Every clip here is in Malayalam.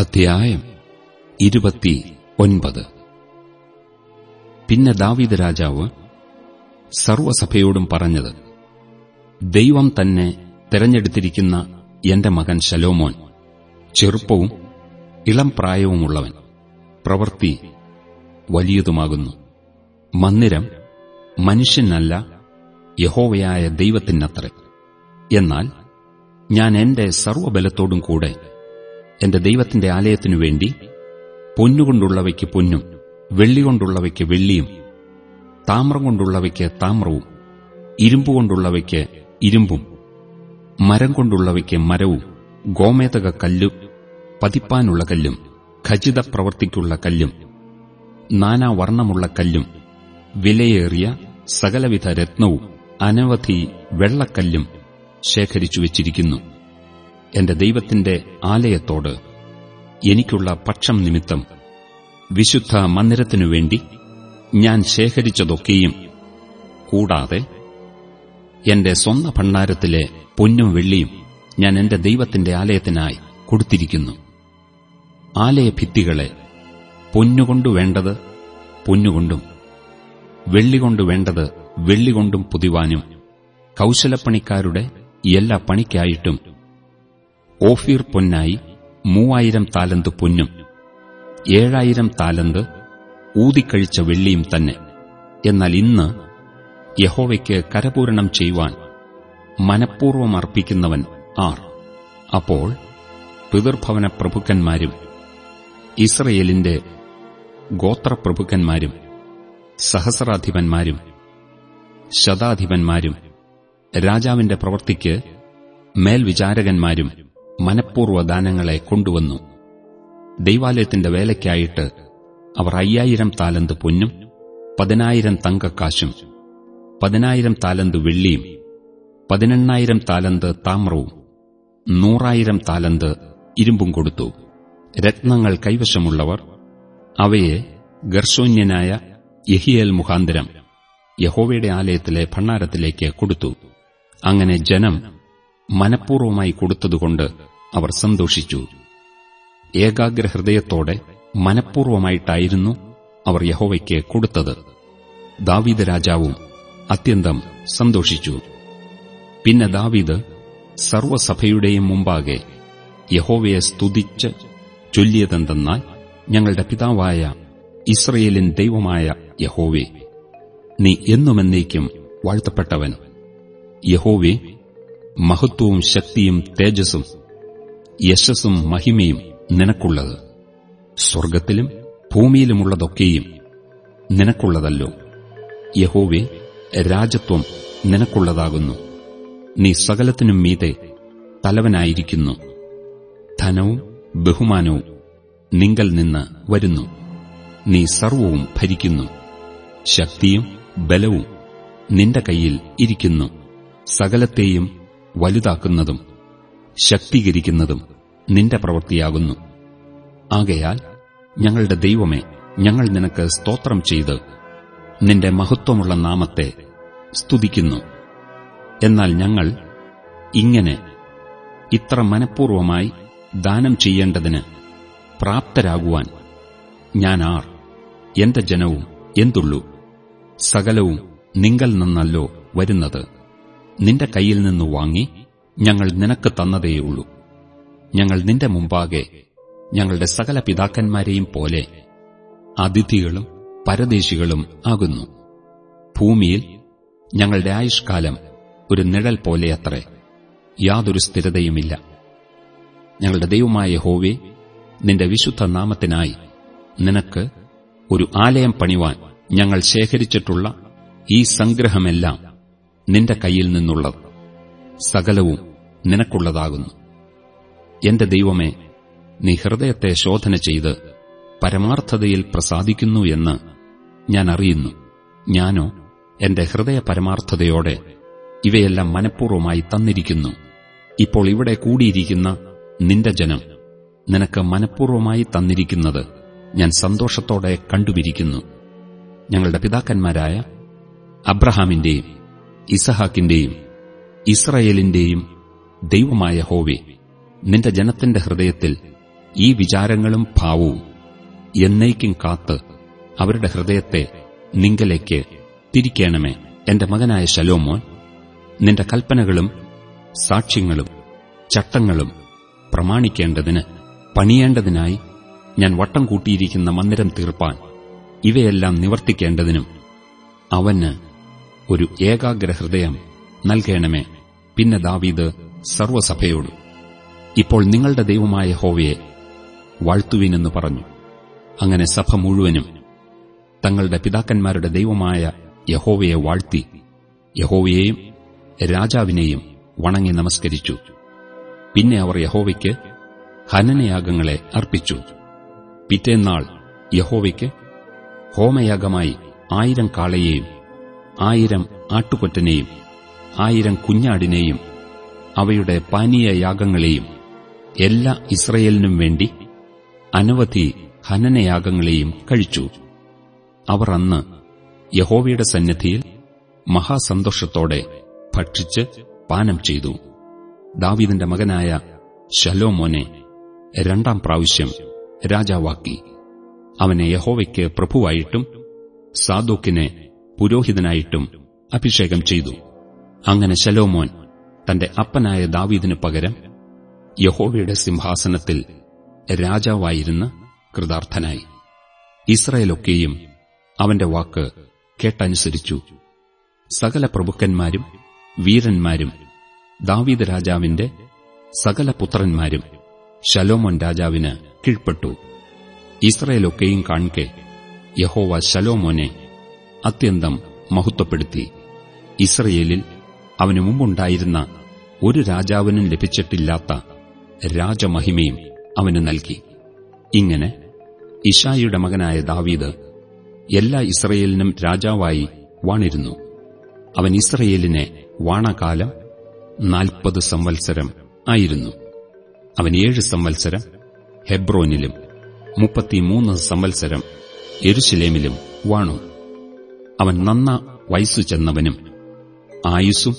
അധ്യായം ഇരുപത്തി ഒൻപത് പിന്നെ ദാവീദ് രാജാവ് സർവസഭയോടും പറഞ്ഞത് ദൈവം തന്നെ തെരഞ്ഞെടുത്തിരിക്കുന്ന എന്റെ മകൻ ശലോമോൻ ചെറുപ്പവും ഇളം പ്രായവുമുള്ളവൻ പ്രവൃത്തി വലിയതുമാകുന്നു. മന്ദിരം മനുഷ്യനല്ല യഹോവയായ ദൈവത്തിനത്രേ. എന്നാൽ ഞാൻ എന്റെ സർവബലത്തോടും കൂടെ എന്റെ ദൈവത്തിന്റെ ആലയത്തിനു വേണ്ടി പൊന്നുകൊണ്ടുള്ളവയ്ക്ക് പൊന്നും വെള്ളികൊണ്ടുള്ളവയ്ക്ക് വെള്ളിയും താമ്രം കൊണ്ടുള്ളവയ്ക്ക് താമ്രവും ഇരുമ്പുകൊണ്ടുള്ളവയ്ക്ക് ഇരുമ്പും മരം കൊണ്ടുള്ളവയ്ക്ക് മരവും ഗോമേതക കല്ലും പതിപ്പാനുള്ള കല്ലും ഖചിത പ്രവർത്തിക്കുള്ള കല്ലും നാനാവർണമുള്ള കല്ലും വിലയേറിയ സകലവിധ രത്നവും അനവധി വെള്ളക്കല്ലും ശേഖരിച്ചു വച്ചിരിക്കുന്നു. എന്റെ ദൈവത്തിന്റെ ആലയത്തോട് എനിക്കുള്ള പക്ഷം നിമിത്തം വിശുദ്ധ മന്ദിരത്തിനുവേണ്ടി ഞാൻ ശേഖരിച്ചതൊക്കെയും കൂടാതെ എന്റെ സ്വന്ത ഭണ്ഡാരത്തിലെ പൊന്നും വെള്ളിയും ഞാൻ എന്റെ ദൈവത്തിന്റെ ആലയത്തിനായി കൊടുത്തിരിക്കുന്നു. ആലയഭിത്തികളെ പൊന്നുകൊണ്ടു വേണ്ടത് പൊന്നുകൊണ്ടും വെള്ളികൊണ്ടു വേണ്ടത് വെള്ളികൊണ്ടും പുതിവാനും കൗശലപ്പണിക്കാരുടെ എല്ലാ പണിക്കായിട്ടും ഓഫീർ പൊന്നായി മൂവായിരം താലന്ത് പൊന്നും ഏഴായിരം താലന്ത് ഊതിക്കഴിച്ച വെള്ളിയും തന്നെ. എന്നാൽ ഇന്ന് യഹോവയ്ക്ക് കരപൂരണം ചെയ്യുവാൻ മനഃപൂർവം അർപ്പിക്കുന്നവൻ ആർ. അപ്പോൾ പിതൃഭവന പ്രഭുക്കന്മാരും ഇസ്രയേലിന്റെ ഗോത്രപ്രഭുക്കന്മാരും സഹസ്രാധിപന്മാരും ശതാധിപന്മാരും രാജാവിന്റെ പ്രവൃത്തിക്ക് മേൽവിചാരകന്മാരും മനഃപൂർവ ദാനങ്ങളെ കൊണ്ടുവന്നു. ദൈവാലയത്തിന്റെ വേലയ്ക്കായിട്ട് അവർ അയ്യായിരം താലന്ത് പൊന്നും പതിനായിരം തങ്കക്കാശും പതിനായിരം താലന്ത് വെള്ളിയും പതിനെണ്ണായിരം താലന്ത് താമ്രവും നൂറായിരം താലന്ത് ഇരുമ്പും കൊടുത്തു. രത്നങ്ങൾ കൈവശമുള്ളവർ അവയെ ഗർശൂന്യനായ യഹിയേൽ മുഖാന്തരം യഹോവയുടെ ആലയത്തിലെ ഭണ്ണാരത്തിലേക്ക് കൊടുത്തു. അങ്ങനെ ജനം മനഃപൂർവമായി കൊടുത്തതുകൊണ്ട് അവർ സന്തോഷിച്ചു. ഏകാഗ്രഹൃദയത്തോടെ മനഃപൂർവമായിട്ടായിരുന്നു അവർ യഹോവയ്ക്ക് കൊടുത്തത്. ദാവീദ് രാജാവും അത്യന്തം സന്തോഷിച്ചു. പിന്നെ ദാവീദ് സർവസഭയുടെയും മുമ്പാകെ യഹോവയെ സ്തുതിച്ച് ചൊല്ലിയതെന്തെന്നാൽ ഞങ്ങളുടെ പിതാവായ ഇസ്രയേലിൻ ദൈവമായ യഹോവേ നീ എന്നുമെന്നേക്കും വാഴ്ത്തപ്പെട്ടവൻ. യഹോവേ മഹത്വവും ശക്തിയും തേജസ്സും യശസ്സും മഹിമയും നിനക്കുള്ളത്. സ്വർഗത്തിലും ഭൂമിയിലുമുള്ളതൊക്കെയും നിനക്കുള്ളതല്ലോ. യഹോവെ രാജത്വം നിനക്കുള്ളതാകുന്നു. നീ സകലത്തിനും മീതെ തലവനായിരിക്കുന്നു. ധനവും ബഹുമാനവും നിങ്കൽ നിന്ന് വരുന്നു. നീ സർവവും ഭരിക്കുന്നു. ശക്തിയും ബലവും നിന്റെ കയ്യിൽ ഇരിക്കുന്നു. സകലത്തെയും വലുതാക്കുന്നതും ശക്തീകരിക്കുന്നതും നിന്റെ പ്രവൃത്തിയാകുന്നു. ആകയാൽ ഞങ്ങളുടെ ദൈവമേ ഞങ്ങൾ നിനക്ക് സ്തോത്രം ചെയ്ത് നിന്റെ മഹത്വമുള്ള നാമത്തെ സ്തുതിക്കുന്നു. എന്നാൽ ഞങ്ങൾ ഇങ്ങനെ ഇത്ര മനഃപൂർവമായി ദാനം ചെയ്യേണ്ടതിന് പ്രാപ്തരാകുവാൻ ഞാൻ ആർ എന്റെ ജനവും എന്തുള്ളൂ? സകലവും നിങ്കൽ നിന്നല്ലോ വരുന്നത്. നിന്റെ കയ്യിൽ നിന്ന് വാങ്ങി ഞങ്ങൾ നിനക്ക് തന്നതേയുള്ളൂ ഞങ്ങൾ നിന്റെ മുമ്പാകെ ഞങ്ങളുടെ സകല പിതാക്കന്മാരെയും പോലെ അതിഥികളും പരദേശികളും ആകുന്നു. ഭൂമിയിൽ ഞങ്ങളുടെ ആയുഷ്കാലം ഒരു നിഴൽ പോലെയത്രേ. യാതൊരു സ്ഥിരതയുമില്ല. ഞങ്ങളുടെ ദൈവമായ ഹോവേ നിന്റെ വിശുദ്ധ നാമത്തിനായി നിനക്ക് ഒരു ആലയം പണിവാൻ ഞങ്ങൾ ശേഖരിച്ചിട്ടുള്ള ഈ സംഗ്രഹമെല്ലാം നിന്റെ കയ്യിൽ നിന്നുള്ളത്. സകലവും നിനക്കുള്ളതാകുന്നു. എന്റെ ദൈവമേ നീ ഹൃദയത്തെ ശോധന ചെയ്ത് പരമാർത്ഥതയിൽ പ്രസാദിക്കുന്നു എന്ന് ഞാൻ അറിയുന്നു. ഞാനോ എന്റെ ഹൃദയ പരമാർത്ഥതയോടെ ഇവയെല്ലാം മനഃപൂർവമായി തന്നിരിക്കുന്നു. ഇപ്പോൾ ഇവിടെ കൂടിയിരിക്കുന്ന നിന്റെ ജനം നിനക്ക് മനഃപൂർവമായി തന്നിരിക്കുന്നത് ഞാൻ സന്തോഷത്തോടെ കണ്ടുപിരിക്കുന്നു. ഞങ്ങളുടെ പിതാക്കന്മാരായ അബ്രഹാമിന്റെയും ഇസഹാക്കിന്റെയും ഇസ്രയേലിന്റെയും ദൈവമായ ഹോവി നിന്റെ ജനത്തിന്റെ ഹൃദയത്തിൽ ഈ വിചാരങ്ങളും ഭാവവും എന്നേക്കും കാത്ത് അവരുടെ ഹൃദയത്തെ നിങ്കലേക്ക് തിരിക്കണമേ. എന്റെ മകനായ ശലോമോൻ നിന്റെ കൽപ്പനകളും സാക്ഷ്യങ്ങളും ചട്ടങ്ങളും പ്രമാണിക്കേണ്ടതിന് പണിയേണ്ടതിനായി ഞാൻ വട്ടം കൂട്ടിയിരിക്കുന്ന മന്ദിരം തീർപ്പാൻ ഇവയെല്ലാം നിവർത്തിക്കേണ്ടതിനും അവന് ഒരു ഏകാഗ്ര ഹൃദയം നൽകണമേ. പിന്നെ ദാവീദ് സർവസഭയോട് ഇപ്പോൾ നിങ്ങളുടെ ദൈവമായ ഹോവയെ വാഴ്ത്തുവിനെന്ന് പറഞ്ഞു. അങ്ങനെ സഭ മുഴുവനും തങ്ങളുടെ പിതാക്കന്മാരുടെ ദൈവമായ യഹോവയെ വാഴ്ത്തി യഹോവയെയും രാജാവിനെയും വണങ്ങി നമസ്കരിച്ചു. പിന്നെ അവർ യഹോവയ്ക്ക് ഹനനയാഗങ്ങളെ അർപ്പിച്ചു. പിറ്റേന്നാൾ യഹോവയ്ക്ക് ഹോമയാഗമായി ആയിരം കാളയെയും ആയിരം ആട്ടുകൊറ്റനെയും ആയിരം കുഞ്ഞാടിനെയും അവയുടെ പാനീയയാഗങ്ങളെയും എല്ലാ ഇസ്രയേലിനും വേണ്ടി അനവധി ഹനനയാഗങ്ങളെയും കഴിച്ചു. അവർ അന്ന് യഹോവയുടെ സന്നിധിയിൽ മഹാസന്തോഷത്തോടെ ഭക്ഷിച്ച് പാനം ചെയ്തു. ദാവീദിന്റെ മകനായ ശലോമോനെ രണ്ടാം പ്രാവശ്യം രാജാവാക്കി. അവനെ യഹോവയ്ക്ക് പ്രഭുവായിട്ടും സാദോക്കിനെ പുരോഹിതനായിട്ടും അഭിഷേകം ചെയ്തു. അങ്ങനെ ശലോമോൻ തന്റെ അപ്പനായ ദാവീദിനു പകരം യഹോവയുടെ സിംഹാസനത്തിൽ രാജാവായിരുന്ന കൃതാർത്ഥനായി. ഇസ്രയേലൊക്കെയും അവന്റെ വാക്ക് കേട്ടനുസരിച്ചു. സകല പ്രഭുക്കന്മാരും വീരന്മാരും ദാവീദ് രാജാവിന്റെ സകല പുത്രന്മാരും ശലോമോൻ രാജാവിന് കീഴ്പ്പെട്ടു. ഇസ്രയേലൊക്കെയും കാൺകെ യഹോവ ശലോമോനെ അത്യന്തം മഹത്വപ്പെടുത്തി. ഇസ്രയേലിൽ അവനു മുമ്പുണ്ടായിരുന്ന ഒരു രാജാവിനും ലഭിച്ചിട്ടില്ലാത്ത രാജമഹിമയും അവന് നൽകി. ഇങ്ങനെ ഇഷായിയുടെ മകനായ ദാവീദ് എല്ലാ ഇസ്രയേലിനും രാജാവായി വാണിരുന്നു. അവൻ ഇസ്രയേലിനെ വാണകാലം നാൽപ്പത് സംവത്സരം ആയിരുന്നു. അവൻ ഏഴ് സംവത്സരം ഹെബ്രോനിലും മുപ്പത്തിമൂന്ന് സംവത്സരം എരുശിലേമിലും വാണു. അവൻ നന്ന വയസ്സു ചെന്നവനും ആയുസ്സും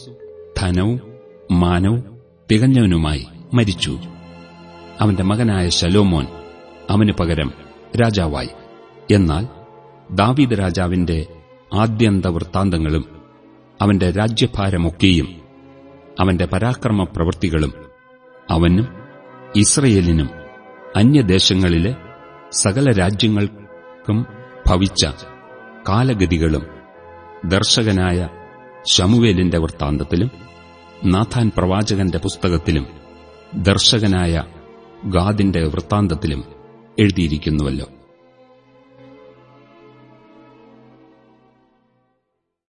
ധനവും മാനവും തികഞ്ഞവനുമായി മരിച്ചു. അവന്റെ മകനായ ശലോമോൻ അവന് പകരം രാജാവായി. എന്നാൽ ദാവീദ് രാജാവിന്റെ ആദ്യന്ത വൃത്താന്തങ്ങളും അവന്റെ രാജ്യഭാരമൊക്കെയും അവന്റെ പരാക്രമ പ്രവൃത്തികളും അവനും ഇസ്രയേലിനും അന്യദേശങ്ങളിലെ സകല രാജ്യങ്ങൾക്കും ഭവിച്ച കാലഗതികളും ദർശകനായ ശമുവേലിന്റെ വൃത്താന്തത്തിലും നാഥാൻ പ്രവാചകന്റെ പുസ്തകത്തിലും ദർശകനായ ഗാദിന്റെ വൃത്താന്തത്തിലും എഴുതിയിരിക്കുന്നുവല്ലോ.